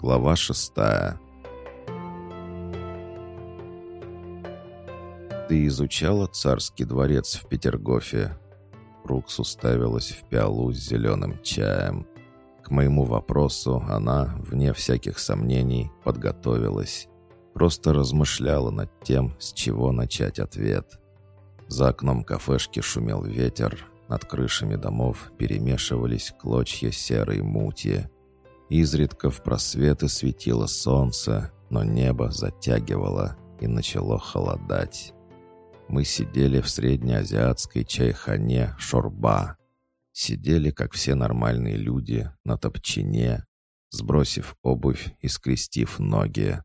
Глава шестая. «Ты изучала царский дворец в Петергофе?» Рукс уставилась в пиалу с зеленым чаем. К моему вопросу она, вне всяких сомнений, подготовилась. Просто размышляла над тем, с чего начать ответ. За окном кафешки шумел ветер, над крышами домов перемешивались клочья серой мути. Изредка в просветы светило солнце, но небо затягивало и начало холодать. Мы сидели в среднеазиатской чайхане «Шорба». Сидели, как все нормальные люди, на топчине, сбросив обувь и скрестив ноги.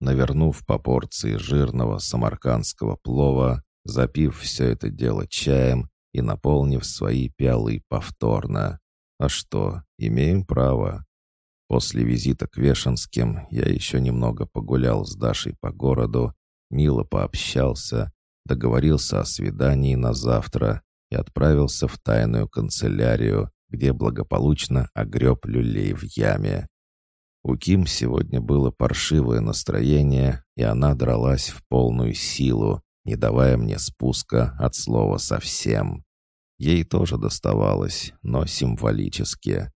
Навернув по порции жирного самаркандского плова, запив все это дело чаем и наполнив свои пиалы повторно. А что, имеем право. После визита к Вешенским я еще немного погулял с Дашей по городу, мило пообщался, договорился о свидании на завтра и отправился в тайную канцелярию, где благополучно огреб люлей в яме. У Ким сегодня было паршивое настроение, и она дралась в полную силу, не давая мне спуска от слова совсем. Ей тоже доставалось, но символически.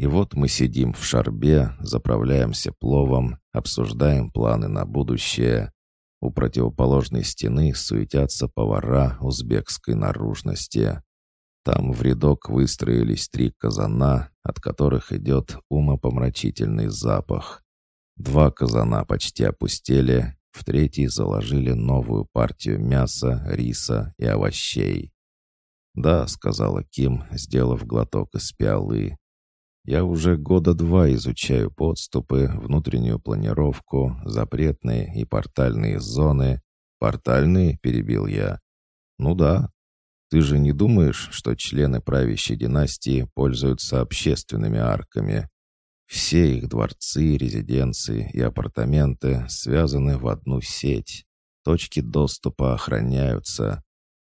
И вот мы сидим в шарбе, заправляемся пловом, обсуждаем планы на будущее. У противоположной стены суетятся повара узбекской наружности. Там в рядок выстроились три казана, от которых идет умопомрачительный запах. Два казана почти опустели, в третий заложили новую партию мяса, риса и овощей. «Да», — сказала Ким, сделав глоток из пиалы. Я уже года два изучаю подступы, внутреннюю планировку, запретные и портальные зоны. «Портальные?» — перебил я. «Ну да. Ты же не думаешь, что члены правящей династии пользуются общественными арками? Все их дворцы, резиденции и апартаменты связаны в одну сеть. Точки доступа охраняются.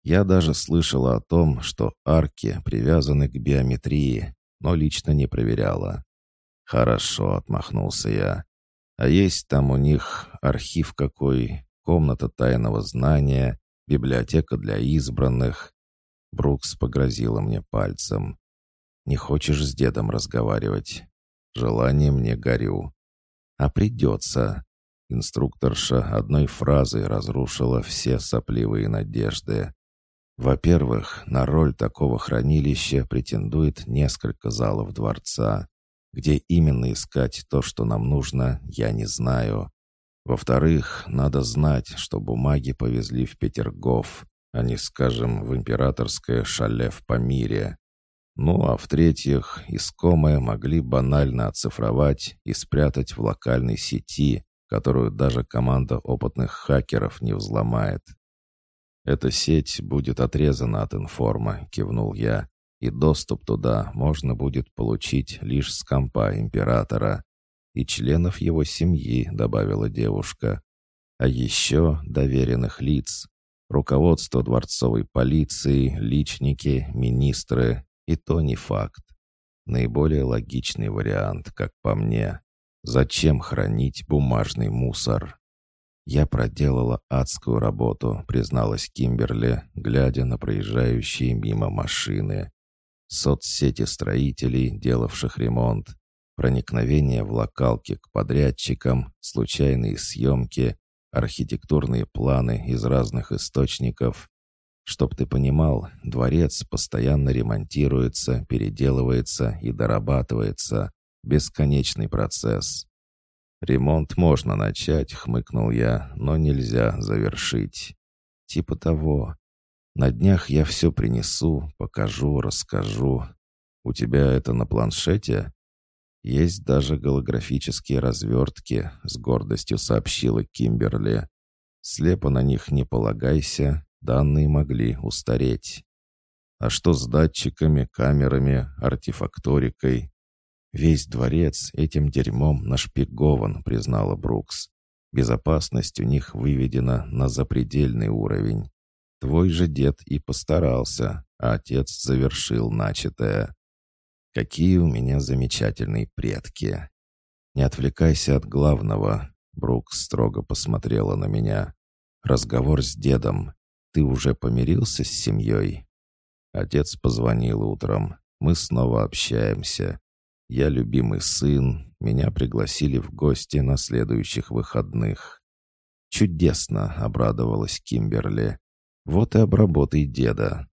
Я даже слышала о том, что арки привязаны к биометрии, но лично не проверяла. «Хорошо», — отмахнулся я. «А есть там у них архив какой, комната тайного знания, библиотека для избранных». Брукс погрозила мне пальцем. «Не хочешь с дедом разговаривать?» «Желанием не горю». «А придется». Инструкторша одной фразой разрушила все сопливые надежды. Во-первых, на роль такого хранилища претендует несколько залов дворца. Где именно искать то, что нам нужно, я не знаю. Во-вторых, надо знать, что бумаги повезли в Петергоф, а не, скажем, в императорское шале в Памире. Ну а в-третьих, искомое могли банально оцифровать и спрятать в локальной сети, которую даже команда опытных хакеров не взломает. «Эта сеть будет отрезана от информа», — кивнул я, «и доступ туда можно будет получить лишь с компа императора и членов его семьи», — добавила девушка. «А еще доверенных лиц, руководство дворцовой полиции, личники, министры, и то не факт. Наиболее логичный вариант, как по мне. Зачем хранить бумажный мусор?» «Я проделала адскую работу», — призналась Кимберли, глядя на проезжающие мимо машины. Соцсети строителей, делавших ремонт, проникновение в локалки к подрядчикам, случайные съемки, архитектурные планы из разных источников. Чтоб ты понимал, дворец постоянно ремонтируется, переделывается и дорабатывается. Бесконечный процесс. «Ремонт можно начать», — хмыкнул я, — «но нельзя завершить». «Типа того. На днях я все принесу, покажу, расскажу. У тебя это на планшете?» «Есть даже голографические развертки», — с гордостью сообщила Кимберли. «Слепо на них не полагайся, данные могли устареть». «А что с датчиками, камерами, артефакторикой?» «Весь дворец этим дерьмом нашпигован», — признала Брукс. «Безопасность у них выведена на запредельный уровень. Твой же дед и постарался, а отец завершил начатое. Какие у меня замечательные предки!» «Не отвлекайся от главного», — Брук строго посмотрела на меня. «Разговор с дедом. Ты уже помирился с семьей?» Отец позвонил утром. Мы снова общаемся. Я любимый сын. Меня пригласили в гости на следующих выходных. «Чудесно!» — обрадовалась Кимберли. «Вот и обработай деда».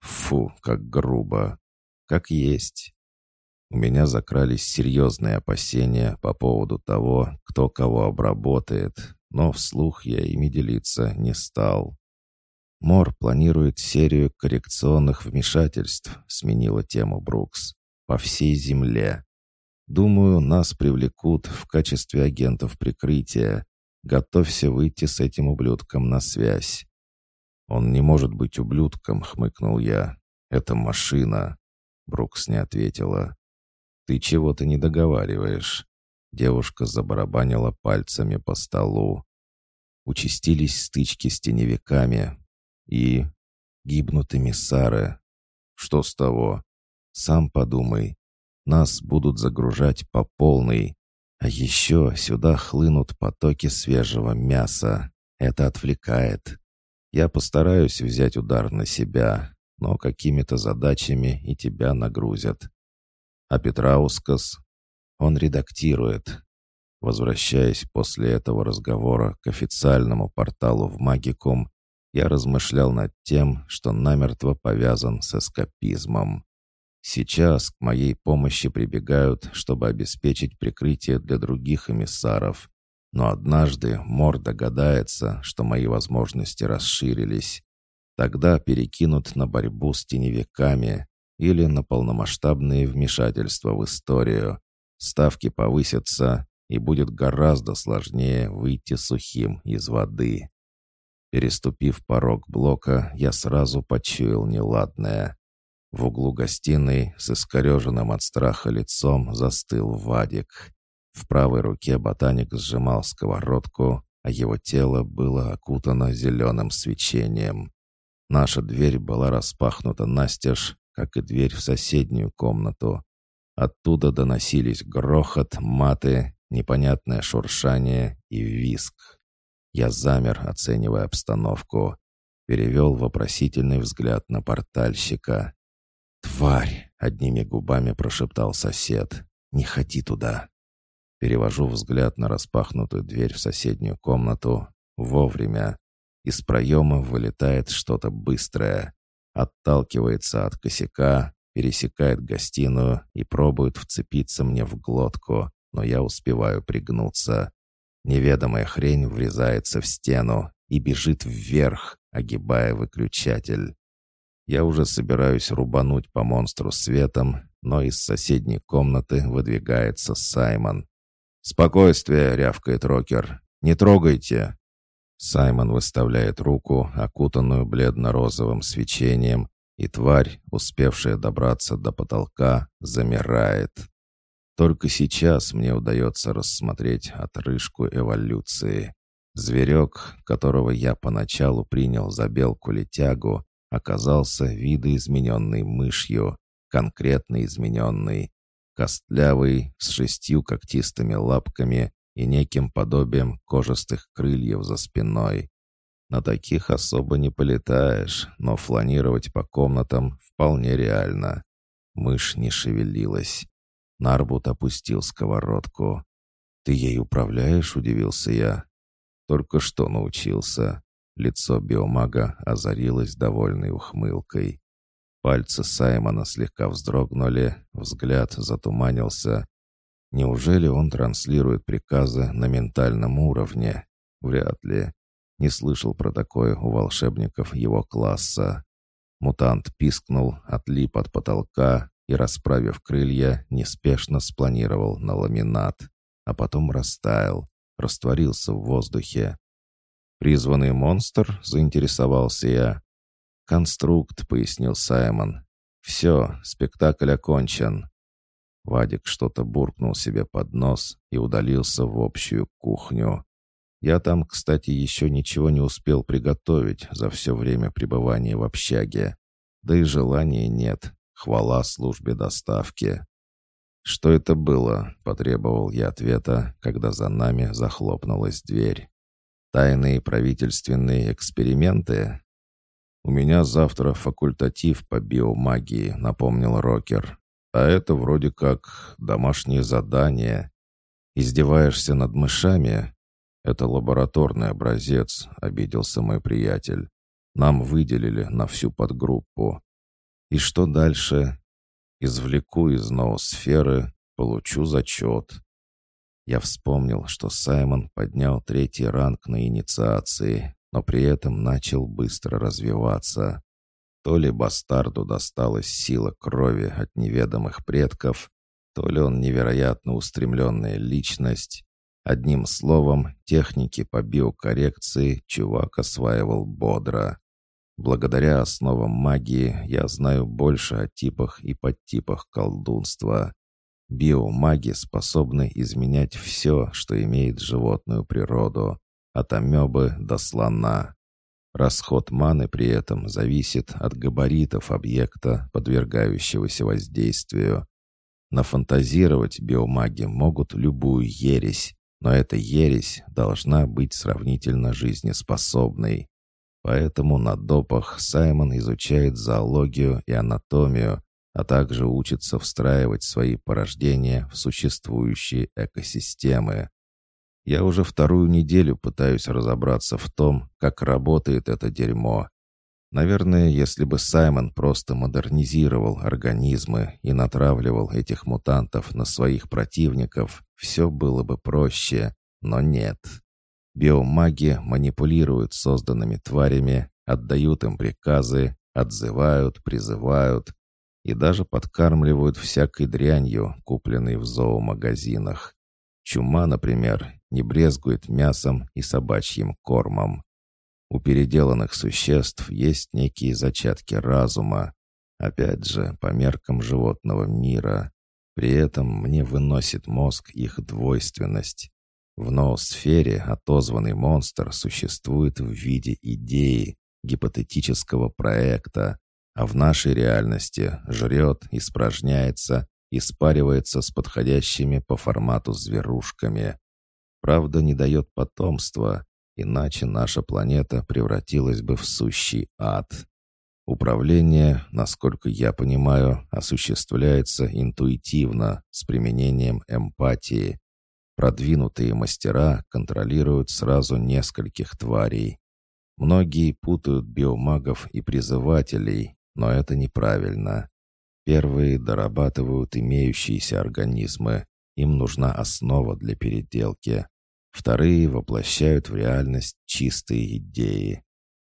«Фу, как грубо!» «Как есть!» У меня закрались серьезные опасения по поводу того, кто кого обработает, но вслух я ими делиться не стал. Мор планирует серию коррекционных вмешательств, сменила тему Брукс, по всей земле. Думаю, нас привлекут в качестве агентов прикрытия. Готовься выйти с этим ублюдком на связь. Он не может быть ублюдком, хмыкнул я. Это машина. Брукс не ответила. «Ты чего-то не договариваешь». Девушка забарабанила пальцами по столу. Участились стычки с теневиками. И гибнут эмиссары. Что с того? Сам подумай. Нас будут загружать по полной. А еще сюда хлынут потоки свежего мяса. Это отвлекает. Я постараюсь взять удар на себя, но какими-то задачами и тебя нагрузят. А Петраускас? Он редактирует. Возвращаясь после этого разговора к официальному порталу в Магикум, я размышлял над тем, что намертво повязан с эскапизмом. Сейчас к моей помощи прибегают, чтобы обеспечить прикрытие для других эмиссаров. Но однажды Мор догадается, что мои возможности расширились. Тогда перекинут на борьбу с теневиками, или на полномасштабные вмешательства в историю. Ставки повысятся, и будет гораздо сложнее выйти сухим из воды. Переступив порог блока, я сразу почуял неладное. В углу гостиной с искореженным от страха лицом застыл Вадик. В правой руке ботаник сжимал сковородку, а его тело было окутано зеленым свечением. Наша дверь была распахнута настежь, как и дверь в соседнюю комнату. Оттуда доносились грохот, маты, непонятное шуршание и виск. Я замер, оценивая обстановку. Перевел вопросительный взгляд на портальщика. «Тварь!» — одними губами прошептал сосед. «Не ходи туда!» Перевожу взгляд на распахнутую дверь в соседнюю комнату. Вовремя. Из проема вылетает что-то быстрое отталкивается от косяка, пересекает гостиную и пробует вцепиться мне в глотку, но я успеваю пригнуться. Неведомая хрень врезается в стену и бежит вверх, огибая выключатель. Я уже собираюсь рубануть по монстру светом, но из соседней комнаты выдвигается Саймон. «Спокойствие!» — рявкает Рокер. «Не трогайте!» Саймон выставляет руку, окутанную бледно-розовым свечением, и тварь, успевшая добраться до потолка, замирает. Только сейчас мне удается рассмотреть отрыжку эволюции. Зверек, которого я поначалу принял за белку-летягу, оказался видоизмененной мышью, конкретно измененной, костлявый, с шестью когтистыми лапками и неким подобием кожистых крыльев за спиной. На таких особо не полетаешь, но фланировать по комнатам вполне реально. Мышь не шевелилась. Нарбут опустил сковородку. «Ты ей управляешь?» — удивился я. «Только что научился». Лицо биомага озарилось довольной ухмылкой. Пальцы Саймона слегка вздрогнули, взгляд затуманился, Неужели он транслирует приказы на ментальном уровне? Вряд ли. Не слышал про такое у волшебников его класса. Мутант пискнул, отлип от потолка и, расправив крылья, неспешно спланировал на ламинат, а потом растаял, растворился в воздухе. «Призванный монстр?» — заинтересовался я. «Конструкт», — пояснил Саймон. «Все, спектакль окончен. Вадик что-то буркнул себе под нос и удалился в общую кухню. Я там, кстати, еще ничего не успел приготовить за все время пребывания в общаге. Да и желания нет. Хвала службе доставки. «Что это было?» — потребовал я ответа, когда за нами захлопнулась дверь. «Тайные правительственные эксперименты?» «У меня завтра факультатив по биомагии», — напомнил Рокер. «А это вроде как домашнее задание. Издеваешься над мышами?» «Это лабораторный образец», — обиделся мой приятель. «Нам выделили на всю подгруппу». «И что дальше?» «Извлеку из ноосферы, получу зачет». Я вспомнил, что Саймон поднял третий ранг на инициации, но при этом начал быстро развиваться. То ли бастарду досталась сила крови от неведомых предков, то ли он невероятно устремленная личность. Одним словом, техники по биокоррекции чувак осваивал бодро. Благодаря основам магии я знаю больше о типах и подтипах колдунства. Биомаги способны изменять все, что имеет животную природу, от амебы до слона. Расход маны при этом зависит от габаритов объекта, подвергающегося воздействию. Нафантазировать биомаги могут любую ересь, но эта ересь должна быть сравнительно жизнеспособной. Поэтому на допах Саймон изучает зоологию и анатомию, а также учится встраивать свои порождения в существующие экосистемы. Я уже вторую неделю пытаюсь разобраться в том, как работает это дерьмо. Наверное, если бы Саймон просто модернизировал организмы и натравливал этих мутантов на своих противников, все было бы проще, но нет. Биомаги манипулируют созданными тварями, отдают им приказы, отзывают, призывают и даже подкармливают всякой дрянью, купленной в зоомагазинах. Чума, например, не брезгует мясом и собачьим кормом. У переделанных существ есть некие зачатки разума, опять же, по меркам животного мира. При этом мне выносит мозг их двойственность. В ноосфере отозванный монстр существует в виде идеи, гипотетического проекта, а в нашей реальности жрет, испражняется и спаривается с подходящими по формату зверушками. Правда, не дает потомства, иначе наша планета превратилась бы в сущий ад. Управление, насколько я понимаю, осуществляется интуитивно, с применением эмпатии. Продвинутые мастера контролируют сразу нескольких тварей. Многие путают биомагов и призывателей, но это неправильно. Первые дорабатывают имеющиеся организмы, им нужна основа для переделки. Вторые воплощают в реальность чистые идеи.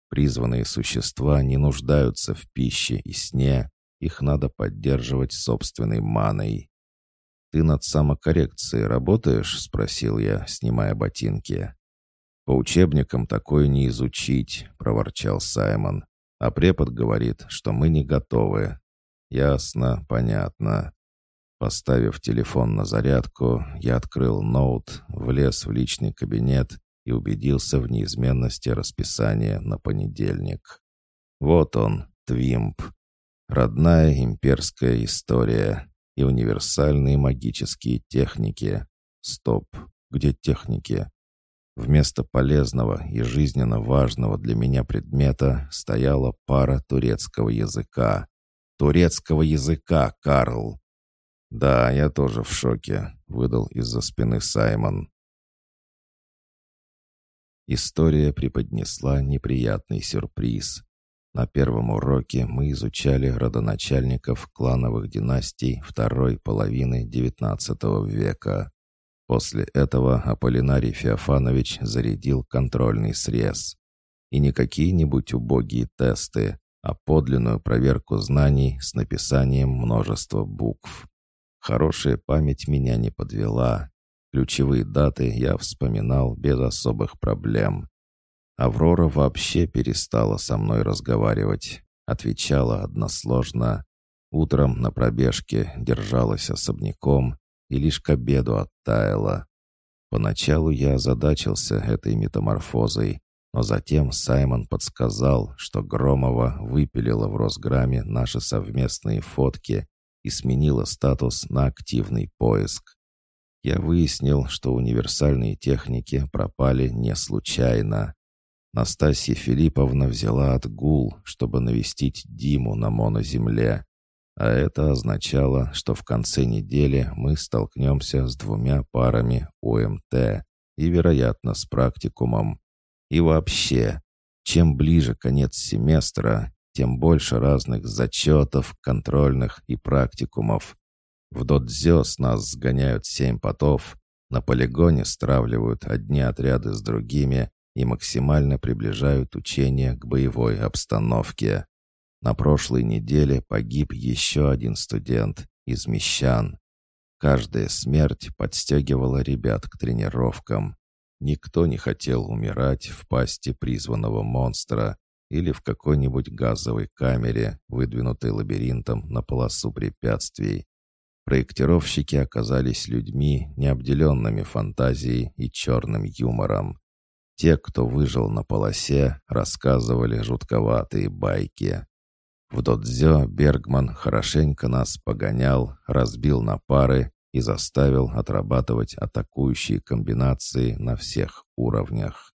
Призванные существа не нуждаются в пище и сне, их надо поддерживать собственной маной. «Ты над самокоррекцией работаешь?» — спросил я, снимая ботинки. «По учебникам такое не изучить», — проворчал Саймон. «А препод говорит, что мы не готовы». «Ясно, понятно». Поставив телефон на зарядку, я открыл ноут, влез в личный кабинет и убедился в неизменности расписания на понедельник. Вот он, Твимп. Родная имперская история и универсальные магические техники. Стоп, где техники? Вместо полезного и жизненно важного для меня предмета стояла пара турецкого языка. Турецкого языка, Карл! «Да, я тоже в шоке», — выдал из-за спины Саймон. История преподнесла неприятный сюрприз. На первом уроке мы изучали родоначальников клановых династий второй половины XIX века. После этого Аполлинарий Феофанович зарядил контрольный срез. И не какие-нибудь убогие тесты, а подлинную проверку знаний с написанием множества букв. Хорошая память меня не подвела. Ключевые даты я вспоминал без особых проблем. Аврора вообще перестала со мной разговаривать. Отвечала односложно. Утром на пробежке держалась особняком и лишь к обеду оттаяла. Поначалу я озадачился этой метаморфозой, но затем Саймон подсказал, что Громова выпилила в Росграме наши совместные фотки и сменила статус на активный поиск. Я выяснил, что универсальные техники пропали не случайно. Настасья Филипповна взяла отгул, чтобы навестить Диму на моноземле. А это означало, что в конце недели мы столкнемся с двумя парами ОМТ и, вероятно, с практикумом. И вообще, чем ближе конец семестра, тем больше разных зачетов, контрольных и практикумов. В додзё с нас сгоняют семь потов, на полигоне стравливают одни отряды с другими и максимально приближают учения к боевой обстановке. На прошлой неделе погиб еще один студент из Мещан. Каждая смерть подстегивала ребят к тренировкам. Никто не хотел умирать в пасти призванного монстра или в какой-нибудь газовой камере, выдвинутой лабиринтом на полосу препятствий. Проектировщики оказались людьми, необделенными фантазией и черным юмором. Те, кто выжил на полосе, рассказывали жутковатые байки. В додзё Бергман хорошенько нас погонял, разбил на пары и заставил отрабатывать атакующие комбинации на всех уровнях.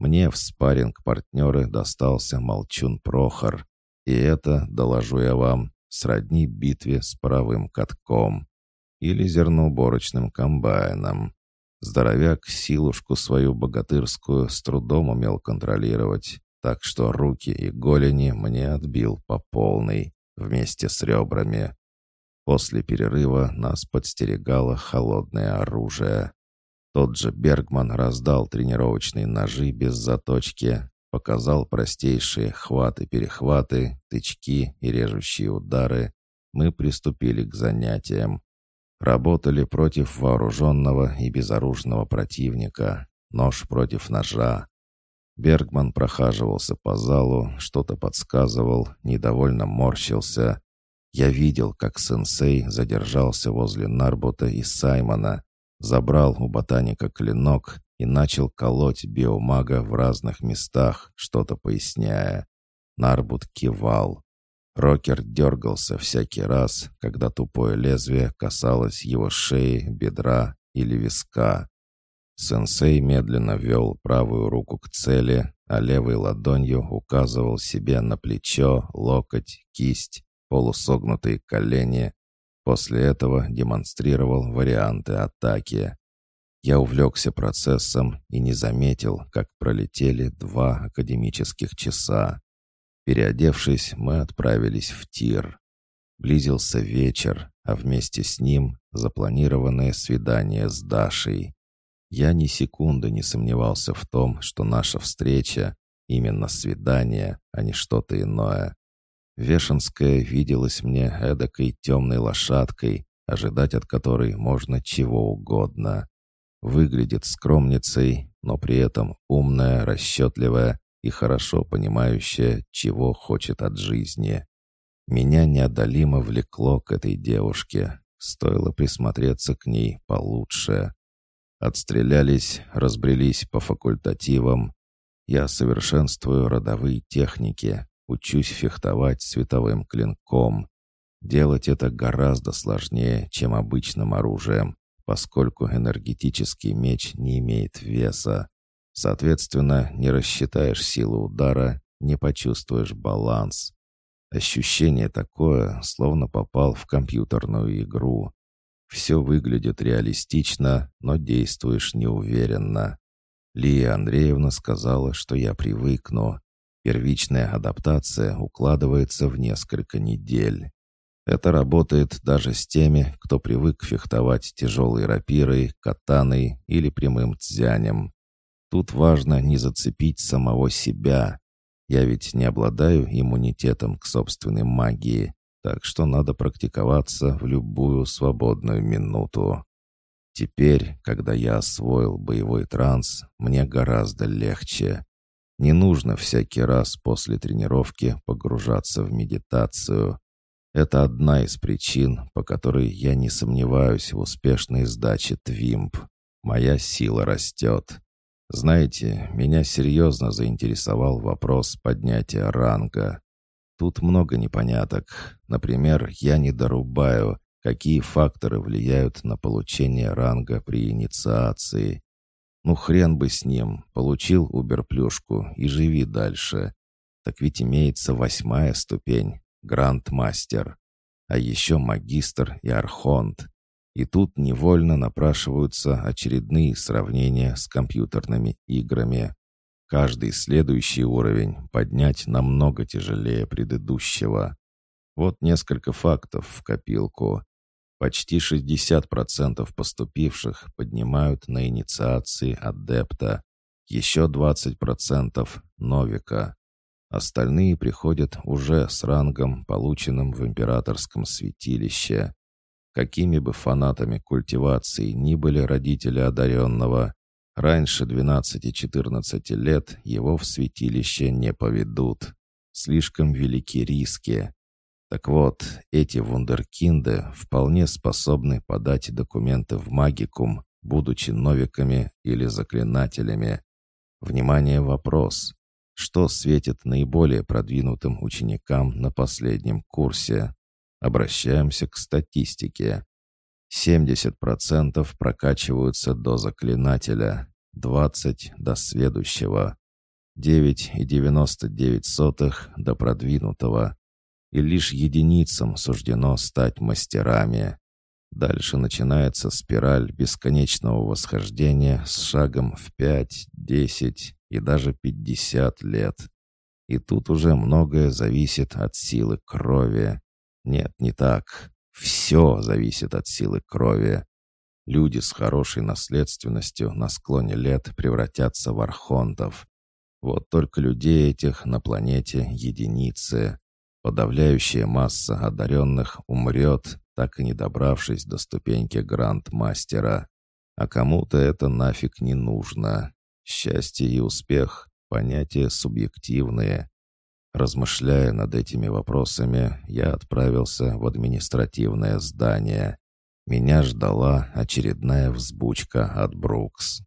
Мне в спарринг партнеры достался Молчун Прохор, и это, доложу я вам, сродни битве с паровым катком или зерноуборочным комбайном. Здоровяк силушку свою богатырскую с трудом умел контролировать, так что руки и голени мне отбил по полной, вместе с ребрами. После перерыва нас подстерегало холодное оружие. Тот же Бергман раздал тренировочные ножи без заточки, показал простейшие хваты-перехваты, тычки и режущие удары. Мы приступили к занятиям. Работали против вооруженного и безоружного противника. Нож против ножа. Бергман прохаживался по залу, что-то подсказывал, недовольно морщился. Я видел, как сенсей задержался возле Нарбота и Саймона, забрал у ботаника клинок и начал колоть биомага в разных местах, что-то поясняя. Нарбут кивал. Рокер дергался всякий раз, когда тупое лезвие касалось его шеи, бедра или виска. Сенсей медленно вел правую руку к цели, а левой ладонью указывал себе на плечо, локоть, кисть, полусогнутые колени. После этого демонстрировал варианты атаки. Я увлекся процессом и не заметил, как пролетели два академических часа. Переодевшись, мы отправились в тир. Близился вечер, а вместе с ним запланированное свидание с Дашей. Я ни секунды не сомневался в том, что наша встреча — именно свидание, а не что-то иное. Вешенская виделась мне эдакой темной лошадкой, ожидать от которой можно чего угодно. Выглядит скромницей, но при этом умная, расчетливая и хорошо понимающая, чего хочет от жизни. Меня неодолимо влекло к этой девушке. Стоило присмотреться к ней получше. Отстрелялись, разбрелись по факультативам. Я совершенствую родовые техники, учусь фехтовать световым клинком. Делать это гораздо сложнее, чем обычным оружием, поскольку энергетический меч не имеет веса. Соответственно, не рассчитаешь силу удара, не почувствуешь баланс. Ощущение такое, словно попал в компьютерную игру. Все выглядит реалистично, но действуешь неуверенно. Лия Андреевна сказала, что я привыкну. Первичная адаптация укладывается в несколько недель. Это работает даже с теми, кто привык фехтовать тяжелой рапирой, катаной или прямым цзянем. Тут важно не зацепить самого себя. Я ведь не обладаю иммунитетом к собственной магии так что надо практиковаться в любую свободную минуту. Теперь, когда я освоил боевой транс, мне гораздо легче. Не нужно всякий раз после тренировки погружаться в медитацию. Это одна из причин, по которой я не сомневаюсь в успешной сдаче ТВИМП. Моя сила растет. Знаете, меня серьезно заинтересовал вопрос поднятия ранга. Тут много непоняток. Например, я не дорубаю, какие факторы влияют на получение ранга при инициации. Ну хрен бы с ним, получил уберплюшку и живи дальше. Так ведь имеется восьмая ступень, гранд-мастер. А еще магистр и архонт. И тут невольно напрашиваются очередные сравнения с компьютерными играми. Каждый следующий уровень поднять намного тяжелее предыдущего. Вот несколько фактов в копилку. Почти 60% поступивших поднимают на инициации адепта, еще 20% — новика. Остальные приходят уже с рангом, полученным в императорском святилище. Какими бы фанатами культивации ни были родители одаренного, раньше 12-14 лет его в святилище не поведут. Слишком велики риски. Так вот, эти вундеркинды вполне способны подать документы в магикум, будучи новиками или заклинателями. Внимание, вопрос. Что светит наиболее продвинутым ученикам на последнем курсе? Обращаемся к статистике. 70% прокачиваются до заклинателя, 20% до следующего, 9,99 до продвинутого, и лишь единицам суждено стать мастерами. Дальше начинается спираль бесконечного восхождения с шагом в 5, 10 и даже 50 лет. И тут уже многое зависит от силы крови. Нет, не так. Все зависит от силы крови. Люди с хорошей наследственностью на склоне лет превратятся в архонтов. Вот только людей этих на планете единицы. Подавляющая масса одаренных умрет, так и не добравшись до ступеньки гранд-мастера. А кому-то это нафиг не нужно. Счастье и успех — понятия субъективные. Размышляя над этими вопросами, я отправился в административное здание. Меня ждала очередная взбучка от Брукс.